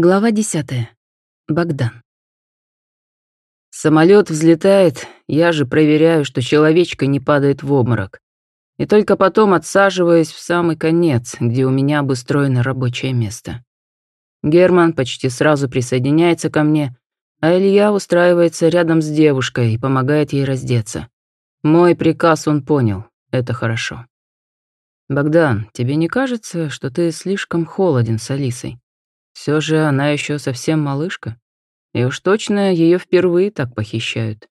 Глава 10. Богдан. Самолет взлетает, я же проверяю, что человечка не падает в обморок. И только потом отсаживаюсь в самый конец, где у меня обустроено рабочее место. Герман почти сразу присоединяется ко мне, а Илья устраивается рядом с девушкой и помогает ей раздеться. Мой приказ он понял, это хорошо. «Богдан, тебе не кажется, что ты слишком холоден с Алисой?» Все же она еще совсем малышка. И уж точно ее впервые так похищают.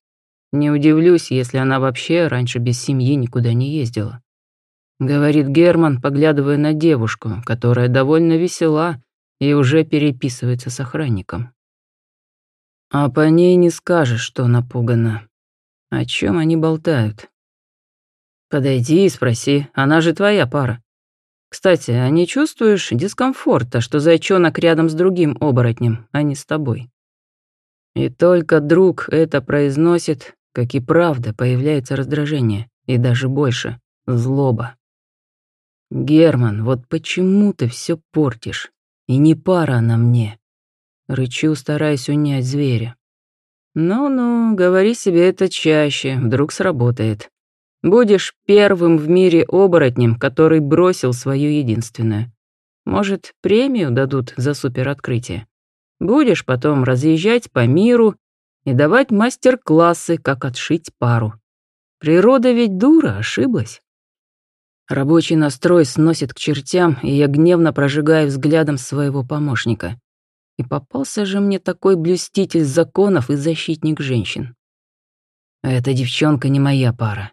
Не удивлюсь, если она вообще раньше без семьи никуда не ездила. Говорит Герман, поглядывая на девушку, которая довольно весела и уже переписывается с охранником. А по ней не скажешь, что напугана. О чем они болтают? Подойди и спроси, она же твоя пара. Кстати, а не чувствуешь дискомфорта, что зайчонок рядом с другим оборотнем, а не с тобой? И только друг это произносит, как и правда, появляется раздражение, и даже больше — злоба. «Герман, вот почему ты все портишь? И не пара она мне». Рычу, стараясь унять зверя. «Ну-ну, говори себе это чаще, вдруг сработает. Будешь первым в мире оборотнем, который бросил свою единственную. Может, премию дадут за супероткрытие. Будешь потом разъезжать по миру и давать мастер-классы, как отшить пару. Природа ведь дура, ошиблась. Рабочий настрой сносит к чертям, и я гневно прожигаю взглядом своего помощника. И попался же мне такой блюститель законов и защитник женщин. Эта девчонка не моя пара.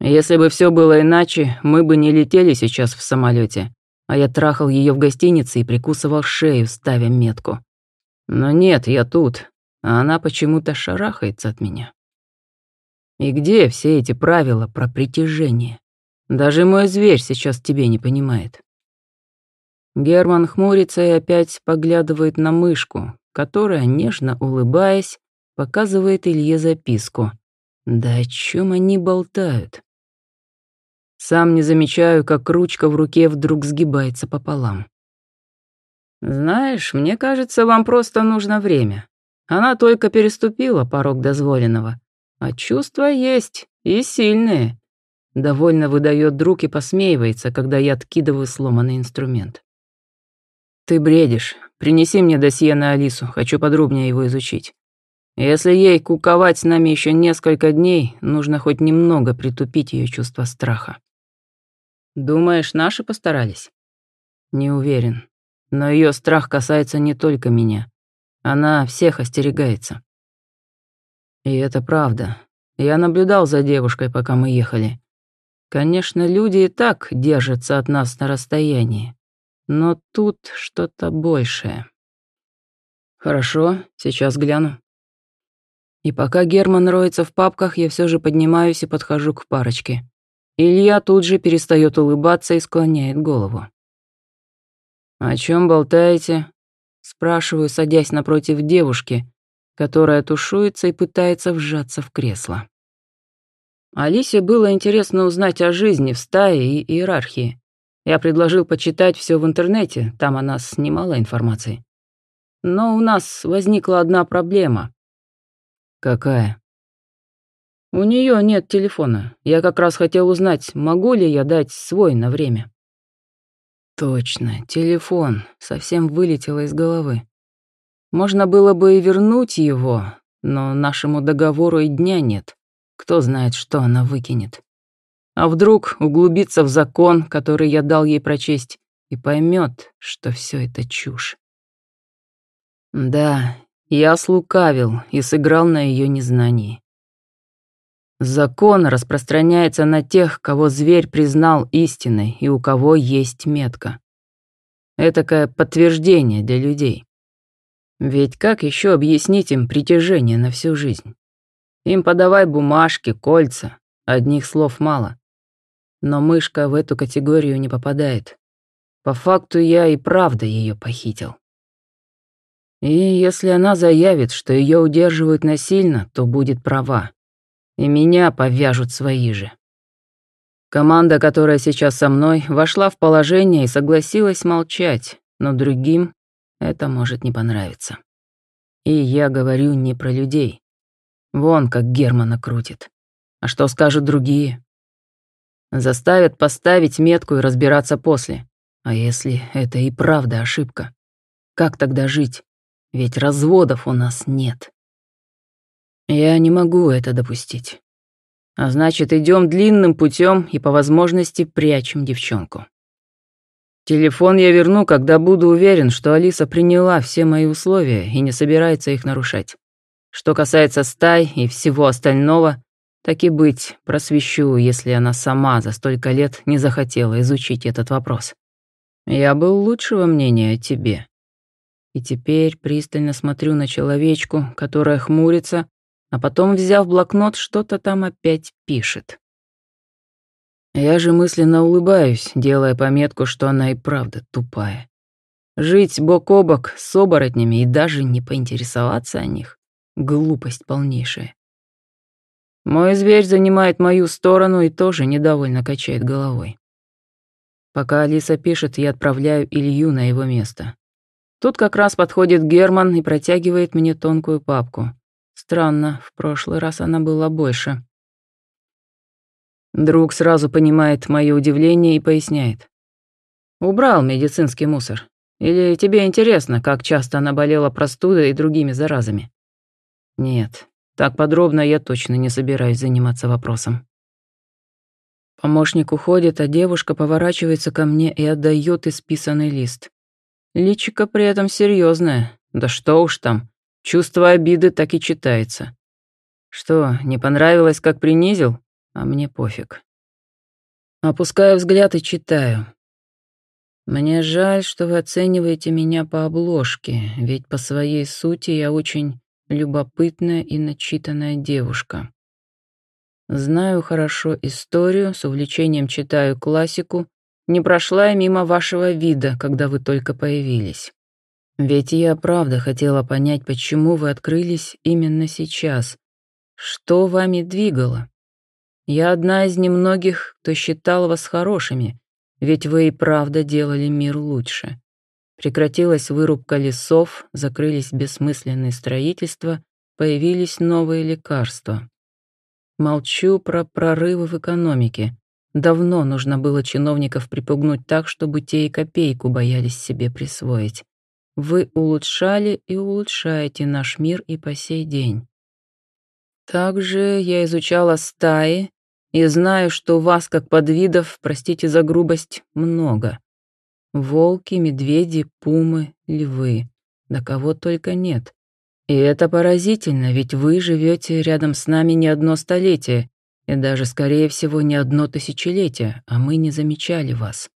Если бы все было иначе, мы бы не летели сейчас в самолете, а я трахал ее в гостинице и прикусывал шею, ставя метку. Но нет, я тут, а она почему-то шарахается от меня. И где все эти правила про притяжение? Даже мой зверь сейчас тебе не понимает. Герман хмурится и опять поглядывает на мышку, которая, нежно улыбаясь, показывает Илье записку. Да о чем они болтают? Сам не замечаю, как ручка в руке вдруг сгибается пополам. «Знаешь, мне кажется, вам просто нужно время. Она только переступила порог дозволенного. А чувства есть, и сильные». Довольно выдает друг и посмеивается, когда я откидываю сломанный инструмент. «Ты бредишь. Принеси мне досье на Алису, хочу подробнее его изучить. Если ей куковать с нами еще несколько дней, нужно хоть немного притупить ее чувство страха. Думаешь, наши постарались? Не уверен. Но ее страх касается не только меня. Она всех остерегается. И это правда. Я наблюдал за девушкой, пока мы ехали. Конечно, люди и так держатся от нас на расстоянии. Но тут что-то большее. Хорошо, сейчас гляну. И пока Герман роется в папках, я все же поднимаюсь и подхожу к парочке. Илья тут же перестает улыбаться и склоняет голову. «О чем болтаете?» Спрашиваю, садясь напротив девушки, которая тушуется и пытается вжаться в кресло. Алисе было интересно узнать о жизни в стае и иерархии. Я предложил почитать все в интернете, там о нас немало информации. Но у нас возникла одна проблема. Какая? У нее нет телефона. Я как раз хотел узнать, могу ли я дать свой на время. Точно, телефон совсем вылетело из головы. Можно было бы и вернуть его, но нашему договору и дня нет. Кто знает, что она выкинет. А вдруг углубится в закон, который я дал ей прочесть, и поймет, что все это чушь. Да, я слукавил и сыграл на ее незнании. Закон распространяется на тех, кого зверь признал истиной и у кого есть метка. Этакое подтверждение для людей. Ведь как еще объяснить им притяжение на всю жизнь? Им подавай бумажки, кольца, одних слов мало. Но мышка в эту категорию не попадает. По факту я и правда ее похитил. И если она заявит, что ее удерживают насильно, то будет права и меня повяжут свои же. Команда, которая сейчас со мной, вошла в положение и согласилась молчать, но другим это может не понравиться. И я говорю не про людей. Вон как Германа крутит. А что скажут другие? Заставят поставить метку и разбираться после. А если это и правда ошибка? Как тогда жить? Ведь разводов у нас нет. Я не могу это допустить. А значит, идем длинным путем и по возможности прячем девчонку. Телефон я верну, когда буду уверен, что Алиса приняла все мои условия и не собирается их нарушать. Что касается стай и всего остального, так и быть, просвещу, если она сама за столько лет не захотела изучить этот вопрос. Я был лучшего мнения о тебе. И теперь пристально смотрю на человечку, которая хмурится, а потом, взяв блокнот, что-то там опять пишет. Я же мысленно улыбаюсь, делая пометку, что она и правда тупая. Жить бок о бок с оборотнями и даже не поинтересоваться о них — глупость полнейшая. Мой зверь занимает мою сторону и тоже недовольно качает головой. Пока Алиса пишет, я отправляю Илью на его место. Тут как раз подходит Герман и протягивает мне тонкую папку. Странно, в прошлый раз она была больше. Друг сразу понимает мое удивление и поясняет. «Убрал медицинский мусор. Или тебе интересно, как часто она болела простудой и другими заразами?» «Нет, так подробно я точно не собираюсь заниматься вопросом». Помощник уходит, а девушка поворачивается ко мне и отдает исписанный лист. Личико при этом серьезное. Да что уж там, чувство обиды так и читается. Что, не понравилось, как принизил? а мне пофиг. Опускаю взгляд и читаю. Мне жаль, что вы оцениваете меня по обложке, ведь по своей сути я очень любопытная и начитанная девушка. Знаю хорошо историю, с увлечением читаю классику, не прошла я мимо вашего вида, когда вы только появились. Ведь я правда хотела понять, почему вы открылись именно сейчас. Что вами двигало? Я одна из немногих, кто считал вас хорошими, ведь вы и правда делали мир лучше. Прекратилась вырубка лесов, закрылись бессмысленные строительства, появились новые лекарства. Молчу про прорывы в экономике. Давно нужно было чиновников припугнуть так, чтобы те и копейку боялись себе присвоить. Вы улучшали и улучшаете наш мир и по сей день. Также я изучала стаи и знаю, что вас, как подвидов, простите за грубость, много. Волки, медведи, пумы, львы. Да кого только нет. И это поразительно, ведь вы живете рядом с нами не одно столетие, и даже, скорее всего, не одно тысячелетие, а мы не замечали вас.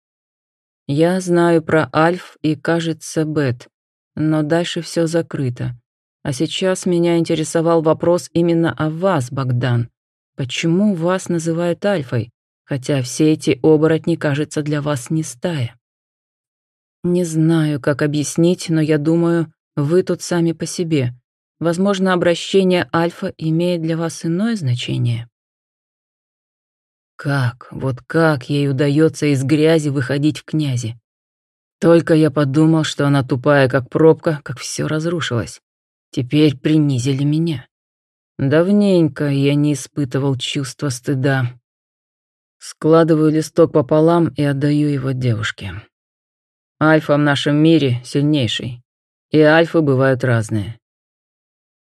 Я знаю про Альф и, кажется, Бет, но дальше все закрыто. А сейчас меня интересовал вопрос именно о вас, Богдан. Почему вас называют Альфой, хотя все эти оборотни, кажется, для вас не стая? Не знаю, как объяснить, но я думаю, вы тут сами по себе. Возможно, обращение Альфа имеет для вас иное значение. Как, вот как ей удается из грязи выходить в князи? Только я подумал, что она тупая, как пробка, как все разрушилось. Теперь принизили меня. Давненько я не испытывал чувства стыда. Складываю листок пополам и отдаю его девушке. Альфа в нашем мире сильнейший, и альфы бывают разные.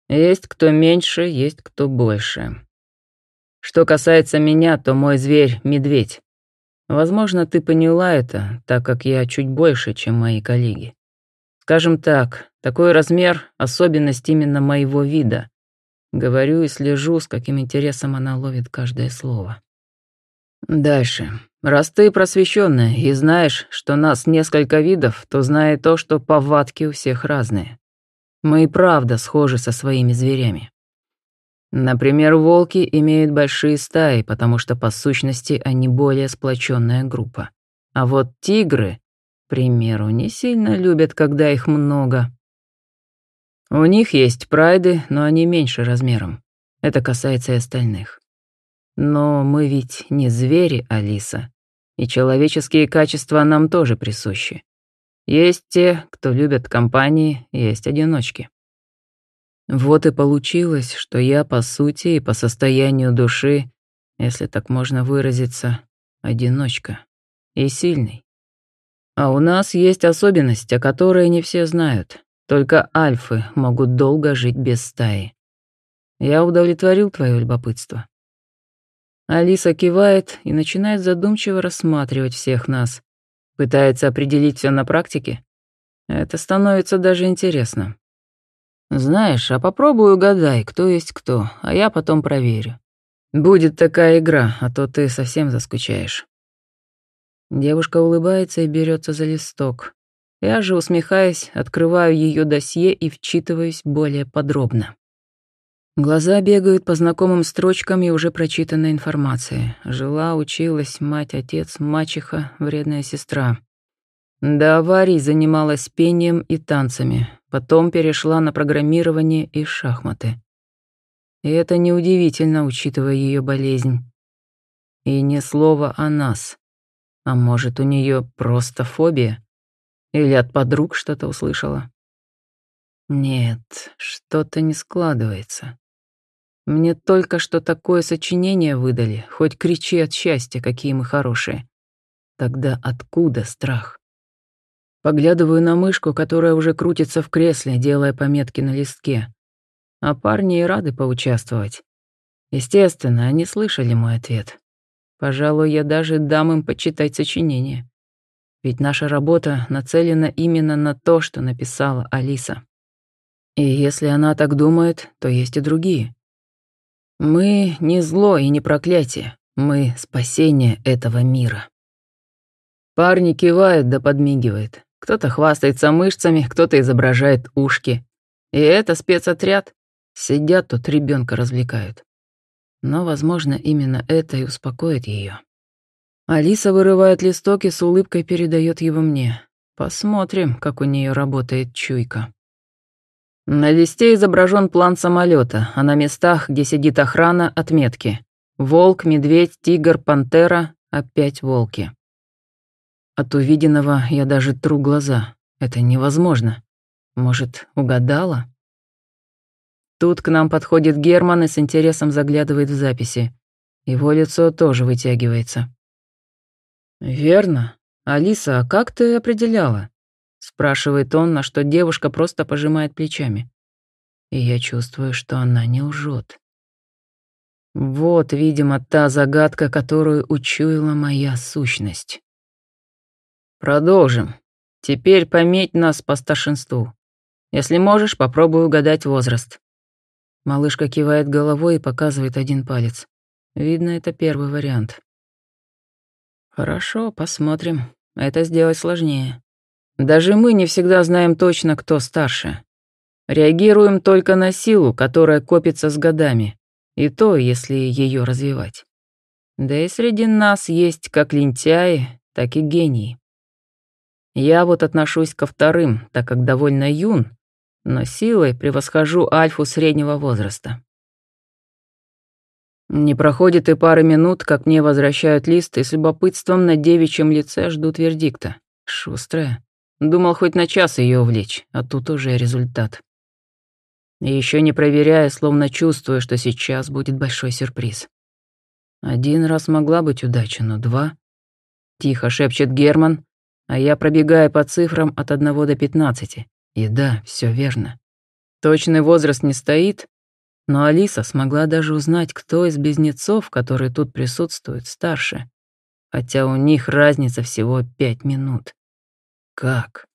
Есть кто меньше, есть кто больше. Что касается меня, то мой зверь — медведь. Возможно, ты поняла это, так как я чуть больше, чем мои коллеги. Скажем так, такой размер — особенность именно моего вида. Говорю и слежу, с каким интересом она ловит каждое слово. Дальше. Раз ты просвещенная и знаешь, что нас несколько видов, то знай то, что повадки у всех разные. Мы и правда схожи со своими зверями. Например, волки имеют большие стаи, потому что по сущности они более сплоченная группа. А вот тигры, к примеру, не сильно любят, когда их много. У них есть прайды, но они меньше размером. Это касается и остальных. Но мы ведь не звери, Алиса. И человеческие качества нам тоже присущи. Есть те, кто любят компании, есть одиночки. Вот и получилось, что я, по сути и по состоянию души, если так можно выразиться, одиночка. И сильный. А у нас есть особенность, о которой не все знают. Только альфы могут долго жить без стаи. Я удовлетворил твое любопытство. Алиса кивает и начинает задумчиво рассматривать всех нас. Пытается определить все на практике. Это становится даже интересно. Знаешь, а попробуй угадай, кто есть кто, а я потом проверю. Будет такая игра, а то ты совсем заскучаешь. Девушка улыбается и берется за листок. Я же, усмехаясь, открываю ее досье и вчитываюсь более подробно. Глаза бегают по знакомым строчкам и уже прочитанной информации. Жила, училась, мать, отец, мачеха, вредная сестра. До аварии занималась пением и танцами, потом перешла на программирование и шахматы. И это неудивительно, учитывая ее болезнь. И ни слова о нас. А может, у нее просто фобия? Или от подруг что-то услышала? Нет, что-то не складывается. Мне только что такое сочинение выдали, хоть кричи от счастья, какие мы хорошие. Тогда откуда страх? Поглядываю на мышку, которая уже крутится в кресле, делая пометки на листке. А парни и рады поучаствовать. Естественно, они слышали мой ответ. Пожалуй, я даже дам им почитать сочинение. Ведь наша работа нацелена именно на то, что написала Алиса. И если она так думает, то есть и другие. Мы не зло и не проклятие, мы спасение этого мира. Парни кивают да подмигивают. Кто-то хвастается мышцами, кто-то изображает ушки. И это спецотряд. Сидят тут ребенка развлекают. Но, возможно, именно это и успокоит ее. Алиса вырывает листок и с улыбкой передает его мне. Посмотрим, как у нее работает чуйка. На листе изображен план самолета, а на местах, где сидит охрана, отметки. Волк, медведь, тигр, пантера, опять волки. От увиденного я даже тру глаза. Это невозможно. Может, угадала? Тут к нам подходит Герман и с интересом заглядывает в записи. Его лицо тоже вытягивается. «Верно. Алиса, а как ты определяла?» Спрашивает он, на что девушка просто пожимает плечами. И я чувствую, что она не лжет. Вот, видимо, та загадка, которую учуяла моя сущность. Продолжим. Теперь пометь нас по старшинству. Если можешь, попробуй угадать возраст. Малышка кивает головой и показывает один палец. Видно, это первый вариант. Хорошо, посмотрим. Это сделать сложнее. Даже мы не всегда знаем точно, кто старше. Реагируем только на силу, которая копится с годами, и то, если ее развивать. Да и среди нас есть как лентяи, так и гении. Я вот отношусь ко вторым, так как довольно юн, но силой превосхожу альфу среднего возраста. Не проходит и пары минут, как мне возвращают лист и с любопытством на девичьем лице ждут вердикта. Шустрая. Думал хоть на час ее увлечь, а тут уже результат. Еще не проверяя, словно чувствую, что сейчас будет большой сюрприз. Один раз могла быть удача, но два... Тихо шепчет Герман, а я пробегаю по цифрам от одного до пятнадцати. И да, все верно. Точный возраст не стоит, но Алиса смогла даже узнать, кто из близнецов, которые тут присутствуют, старше. Хотя у них разница всего пять минут. Как?